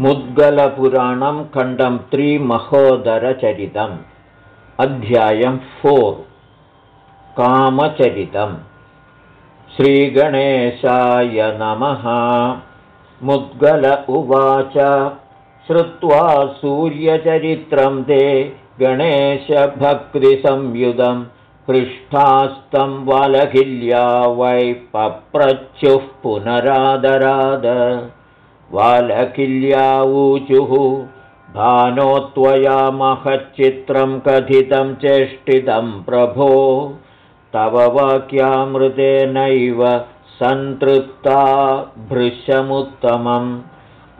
मुद्गलपुराणं खण्डं त्रिमहोदरचरितम् अध्यायं फोर् कामचरितम्। श्रीगणेशाय नमः। मुद्गल उवाच श्रुत्वा सूर्यचरित्रं ते गणेशभक्तिसंयुधं पृष्ठास्तं वालकिल्या वै पप्रच्युः पुनरादराद वालकिल्याऊचुः भानो त्वया महच्चित्रं कथितं चेष्टितं प्रभो। तव वाक्यामृतेनैव सन्तृप्ता भृशमुत्तमम्।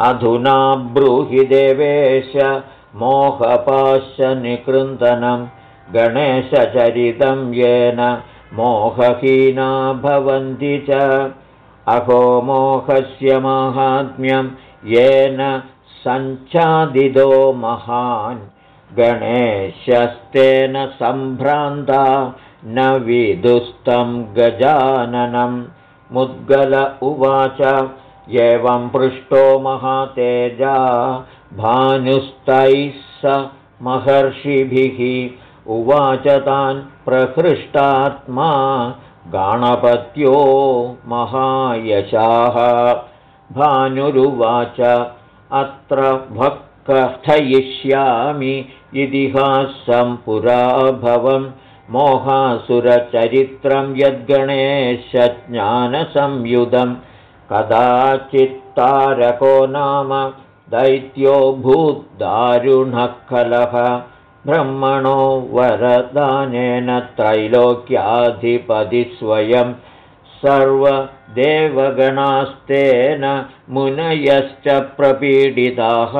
अधुना ब्रूहि देवेश मोहपाशनिकृन्दनं गणेशचरितं येन मोहहीना भवन्ति च अहो मोहस्य माहात्म्यं येन सञ्चादिदो महान्। गणेशस्तेन सम्भ्रान्ता न विदुस्तं गजाननं। मुद्गल उवाच एवं पृष्टो महातेजा भानुस्तैः स महर्षिभिः। उवाच तान् प्रहृष्टात्मा गणपत्यो महायशाः। भानुरुवाच अत्र भक्कथयिष्यामि इतिहासं पुराभवं मोहासुरचरित्रं यद्गणेशज्ञानसंयुधं। कदाचित्तारको नाम दैत्यो भूद्दारुणः खलः ब्रह्मणो वरदानेन त्रैलोक्याधिपतिस्वयं सर्वदेवगणास्तेन मुनयश्च प्रपीडिताः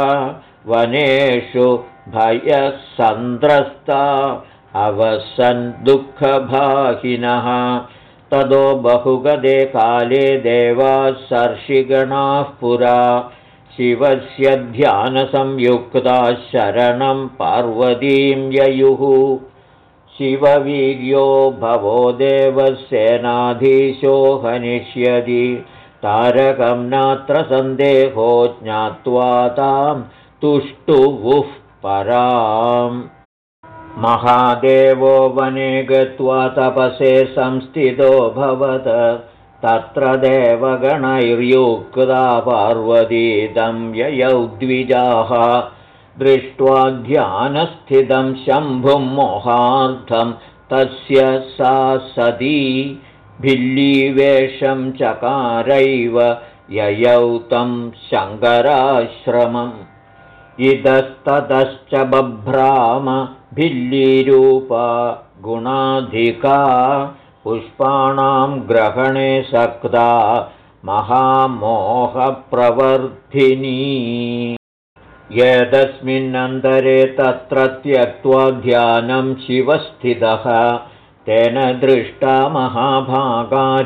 वनेषु भयसन्द्रस्ता अवसन् दुःखभाहिनः। तदो बहुगदे काले देवाः सर्षिगणाः पुरा शिवस्य ध्यानसंयुक्ता शरणं पार्वतीं ययुः। शिववीर्यो भवो देवसेनाधीशो हनिष्यति। तारकं नात्र सन्देहो ज्ञात्वा तां तुष्टुवुः पराम्। महादेवो वने गत्वा तपसे संस्थितो भवत तत्र देवगणैर्युक्ता पार्वतीदं ययौ द्विजाः। दृष्ट्वा ध्यानस्थितं शम्भुं मोहार्थं तस्य सा सती भिल्लीवेषं चकारैव ययौ तं शङ्कराश्रमम्। इतस्ततश्च बभ्राम भिल्लीरूपा गुणाधिका पुष्पाणां ग्रहणे सक्ता महामोहप्रवर्धिनी। यदस्मिन्नन्तरे तत्र त्यक्त्वा ध्यानं शिवस्थितः तेन दृष्टा महाभागारूपयौवनशालिनी।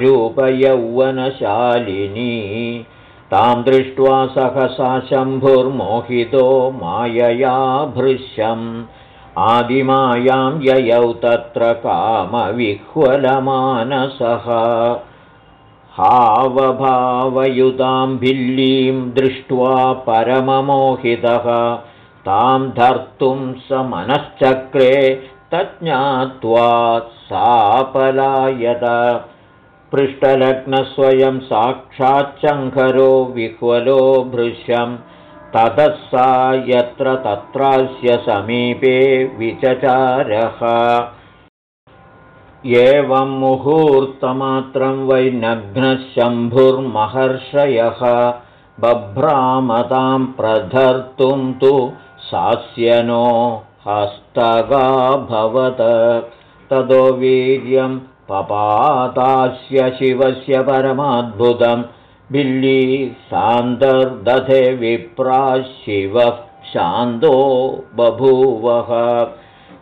तां दृष्ट्वा सहसा शम्भुर्मोहितो मायया भृश्यम् आदिमायां ययौ तत्र कामविह्वलमानसः। हावभावयुतां भिल्लीं दृष्ट्वा परममोहितः। तां धर्तुं स मनश्चक्रे तज्ज्ञात्वा सापलायत। पृष्ठलग्नस्वयं साक्षाच्चङ्करो विह्वलो भृश्यम् ततः सा यत्र तत्रास्य समीपे विचचारः। एवं मुहूर्तमात्रं वैनघ्नः शम्भुर्महर्षयः बभ्रामतां प्रधर्तुं तु सास्यनो हस्तगाभवत् ततो वीर्यं पपातास्य शिवस्य परमाद्भुतम् बिल्ली सान्दर्दधे विप्रा शिवः शान्तो बभूवः।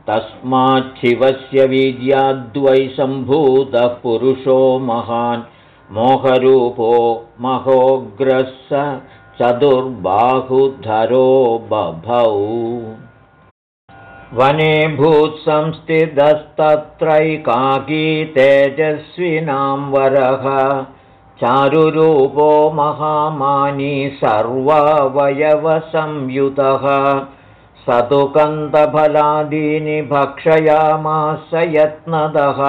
तस्माच्छिवस्य वीर्याद्वै सम्भूतः पुरुषो महान्। मोहरूपो महोग्रः चतुर्बाहुधरो बभौ। वने भूत्संस्थितस्तत्रैकाकी तेजस्विनां वरः चारुरूपो महामानी सर्वावयवसंयुतः। स तु कन्दफलादीनि भक्षयामास यत्नदः।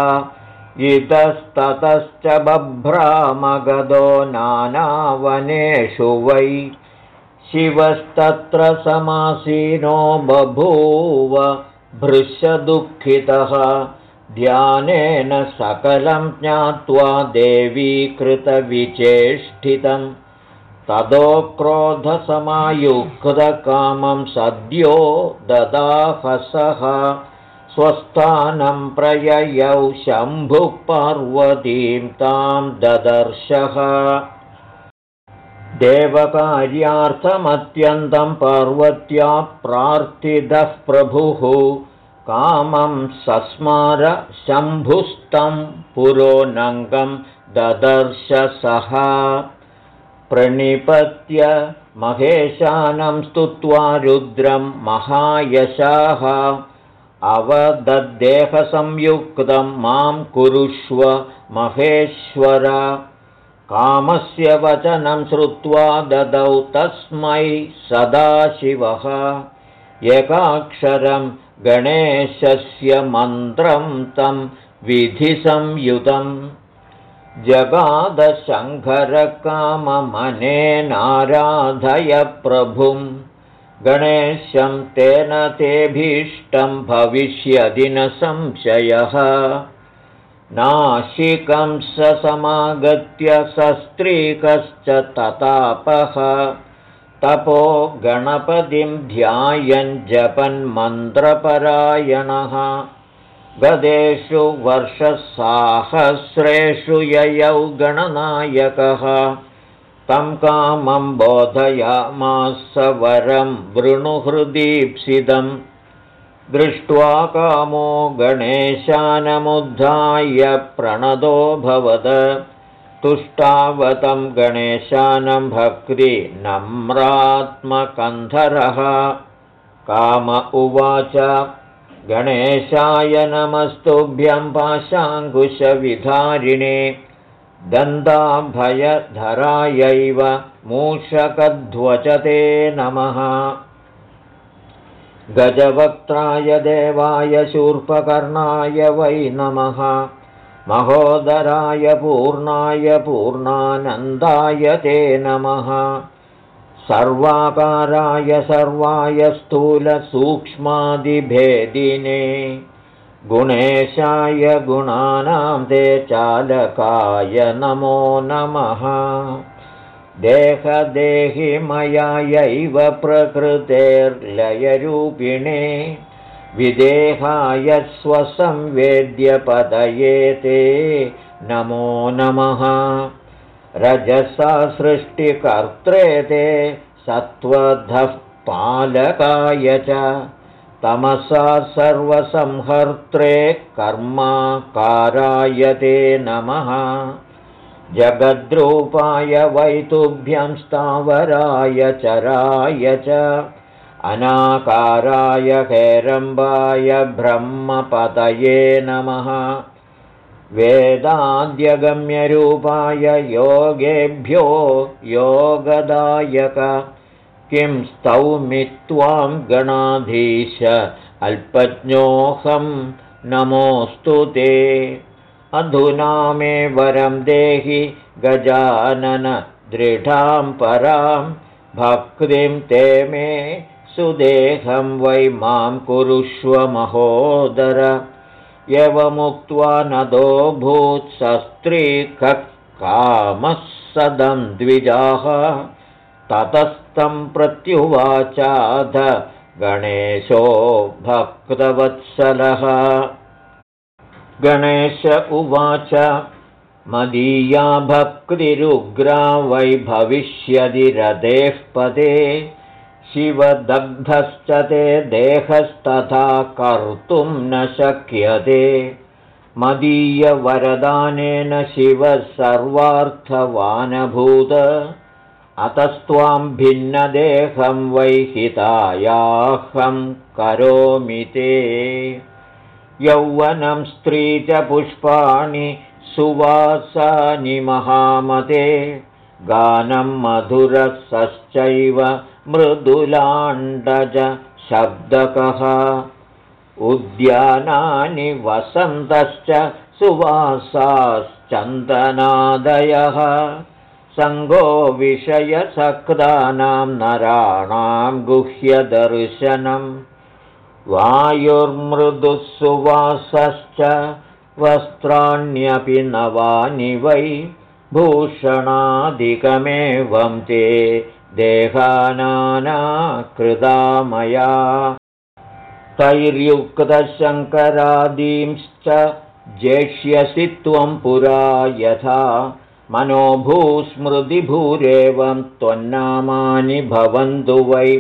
इतस्ततश्च बभ्रामगदो नानावनेषु वै। शिवस्तत्र समासीनो बभूव भृशदुःखितः ध्यानेन सकलं ज्ञात्वा देवीकृतविचेष्टितं। ततो क्रोधसमायुक्तकामं सद्यो ददाहसः स्वस्थानं प्रययौ शम्भुः पार्वतीं तां ददर्शः। देवकार्यार्थमत्यन्तं पार्वत्या प्रार्थितः प्रभुः कामं सस्मार शम्भुस्तं पुरोनङ्गं ददर्श सः। प्रणिपत्य महेशानं स्तुत्वा रुद्रं महायशाः। अवदद्देहसंयुक्तं मां कुरुष्व महेश्वर। कामस्य वचनं श्रुत्वा ददौ तस्मै सदाशिवः। एकाक्षरं गणेशस्य मन्त्रं तं विधिसंयुतं जगादशङ्करकाममनेनाराधय प्रभुम्। गणेशं तेन भविष्यदि न संशयः नाशिकं स समागत्य सस्त्रीकश्च ततापः तपो गणपतिं ध्यायन् जपन्मन्त्रपरायणः। गदेषु वर्षसाहस्रेषु ययौ गणनायकः। तं कामं बोधयामास वरं वृणुहृदीप्सितं दृष्ट्वा कामो गणेशानमुद्धाय प्रणदोऽभवद तुष्टावतं गणेशानं भक्ति नम्रात्मकन्धरः। काम उवाच गणेशाय नमस्तुभ्यं पाशाङ्कुशविधारिणे। दन्दाभयधरायैव मूषकध्वचते नमः। गजवक्त्राय देवाय शूर्पकर्णाय वै नमः महोदराय पूर्णाय पूर्णानन्दाय ते नमः। सर्वाकाराय सर्वाय स्थूलसूक्ष्मादिभेदिने गुणेशाय गुणानां ते चालकाय नमो नमः। देहदेहिमयायैव प्रकृतेर्लयरूपिणे विदेहाय स्वसंवेद्यपदये ते नमो नमः। रजसा सृष्टिकर्त्रे ते सत्त्वधः पालकाय च। तमसा सर्वसंहर्त्रे कर्माकाराय ते नमः। जगद्रूपाय वैतुभ्यं स्थावराय चराय च अनाकाराय हेरम्बाय ब्रह्मपतये नमः। वेदाद्यगम्यरूपाय योगेभ्यो योगदायक। किं स्तौमि त्वां गणाधीश अल्पज्ञोऽहं नमोऽस्तु ते। अधुना मे वरं देहि गजानन दृढां परां भक्तिं ते मे सुदेहं वै मां कुरुष्व महोदर। यवमुक्त्वा नदो कामः सदं द्विजाः। ततस्तं प्रत्युवाचाध गणेशो भक्तवत्सलः। गणेश उवाच मदीया भक्तिरुग्रा वै भविष्यदि रथेः पदे शिवदग्धश्च ते देहस्तथा कर्तुं न शक्यते। मदीयवरदानेन शिवः सर्वार्थवानभूत। अतस्त्वां भिन्नदेहं वैहितायाहं करोमि ते। यौवनं स्त्री च पुष्पाणि सुवासानि महामते। गानं मधुरसश्चैव मृदुलाण्डज शब्दकः। उद्यानानि वसन्तश्च सुवासाश्चन्दनादयः। सङ्गो विषयसक्तानां नराणां गुह्यदर्शनम् वायुर्मृदुः सुवासश्च वस्त्राण्यपि नवानि वै भूषणादिकमेवं ते देहानाकृदामया तैर्युक्तशङ्करादींश्च जेष्यसि त्वं पुरा यथा मनोभूस्मृतिभूरेवं त्वन्नामानि भवन्तु वै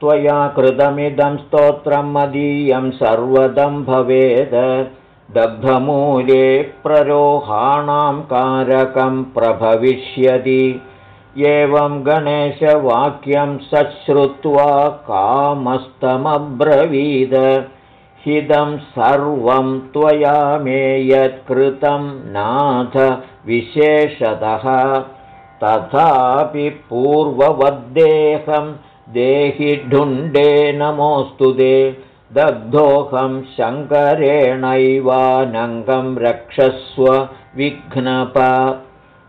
त्वया कृतमिदं स्तोत्रं मदीयं सर्वदं भवेद दग्धमूले प्ररोहाणां कारकं प्रभविष्यति एवं गणेशवाक्यं सश्रुत्वा कामस्तमब्रवीद। हिदं सर्वं त्वया मे यत्कृतं नाथ विशेषतः। तथापि पूर्ववद्देहं देहि ढुण्डे नमोऽस्तु ते। दग्धोऽहं शङ्करेणैवानङ्गं रक्षस्व विघ्नप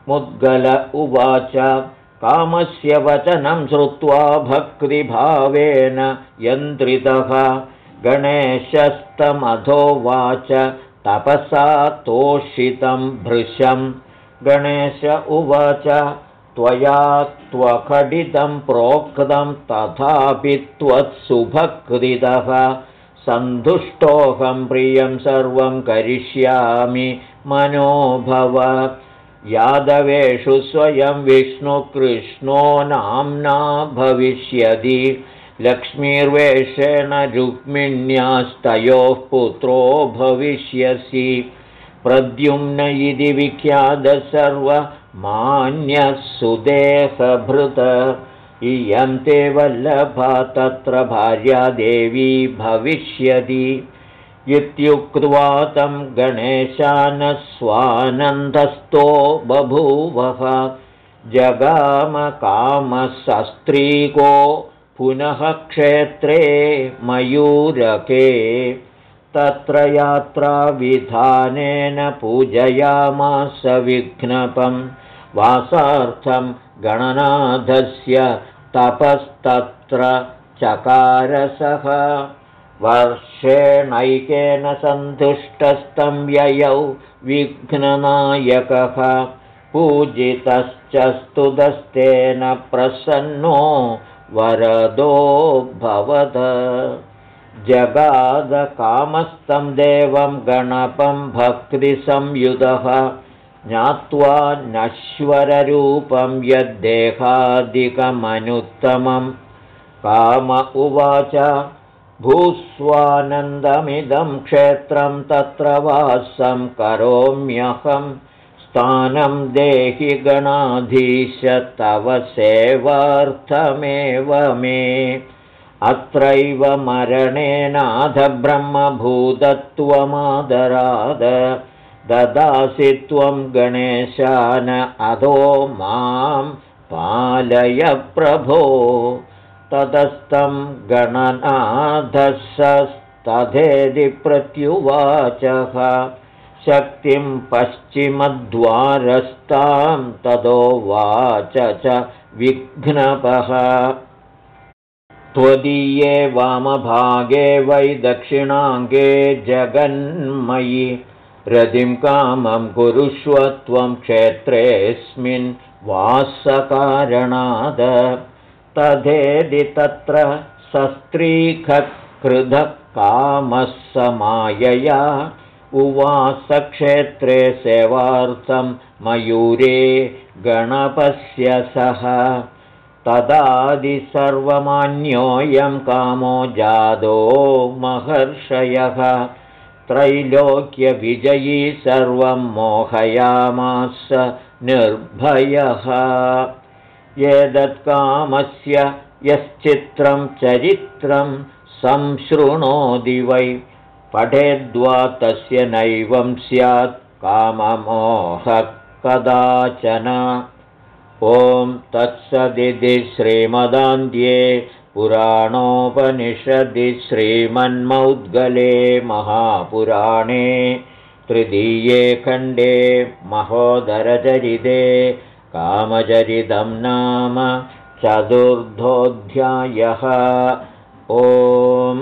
मुद्गल उवाच। कामस्य वचनं श्रुत्वा भक्तिभावेन यन्त्रितः। गणेशस्तमधोवाच तपसा तोषितं भृशं। गणेश उवाच त्वया त्वखडितं प्रोक्तं तथापि त्वत्सुभकृतः सन्तुष्टोऽहं प्रियं सर्वं करिष्यामि मनोभव यादवेषु स्वयं विष्णुकृष्णो नाम्ना भविष्यति। लक्ष्मीर्वेषेण रुक्मिण्यास्तयोः पुत्रो भविष्यसि। प्रद्युम्न इति विख्यातः सर्वमान्यः सुदेहभृत इयं ते वल्लभा तत्र भार्या देवी भविष्यति इत्युक्त्वा तं गणेशानः स्वानन्दस्थो बभूवः जगामकामशस्त्रीको पुनः क्षेत्रे मयूरके। तत्र यात्राविधानेन पूजयामास विघ्नपं। वासार्थं गणनाथस्य तपस्तत्र चकारसः वर्षेणैकेन सन्तुष्टस्तं ययौ विघ्ननायकः। पूजितश्च स्तुतस्तेन प्रसन्नो वरदो भवद। जगादकामस्तं देवं गणपं भक्तिसंयुधः। ज्ञात्वा नश्वररूपं यद्देहादिकमनुत्तमं काम उवाच भूस्वानन्दमिदं क्षेत्रं तत्र वासं करोम्यहं स्थानं देहि गणाधीश तव सेवार्थमेव मे। अत्रैव मरणेनाथब्रह्मभूतत्वमादराद ददासि त्वं गणेशान अधो मां पालय प्रभो ततस्तं गणनाथस्तथेदि प्रत्युवाचः। शक्तिं पश्चिमद्वारस्तां तदोवाच च विघ्नपः। त्वदीये वामभागे वै दक्षिणाङ्गे जगन्मयि। रतिं कामं कुरुष्व त्वं क्षेत्रेऽस्मिन् वासकारणाद तथेदि तत्र सस्त्रीखकृधकामः समायया उवासक्षेत्रे सेवार्थं मयूरे गणपस्य सः तदादिसर्वमान्योऽयं कामो जादो महर्षयः। त्रैलोक्यविजयी सर्वं मोहयामास निर्भयः एतत्कामस्य यश्चित्रं चरित्रं संशृणोति वै। पठेद्वा तस्य नैवं स्यात् काममोहः कदाचन ॐ तत्सदिति श्रीमदान्ध्ये पुराणोपनिषदि श्रीमन्मौद्गले महापुराणे तृतीये खण्डे महोदरचरिते कामचरितं नाम चतुर्थोऽध्यायः। ॐ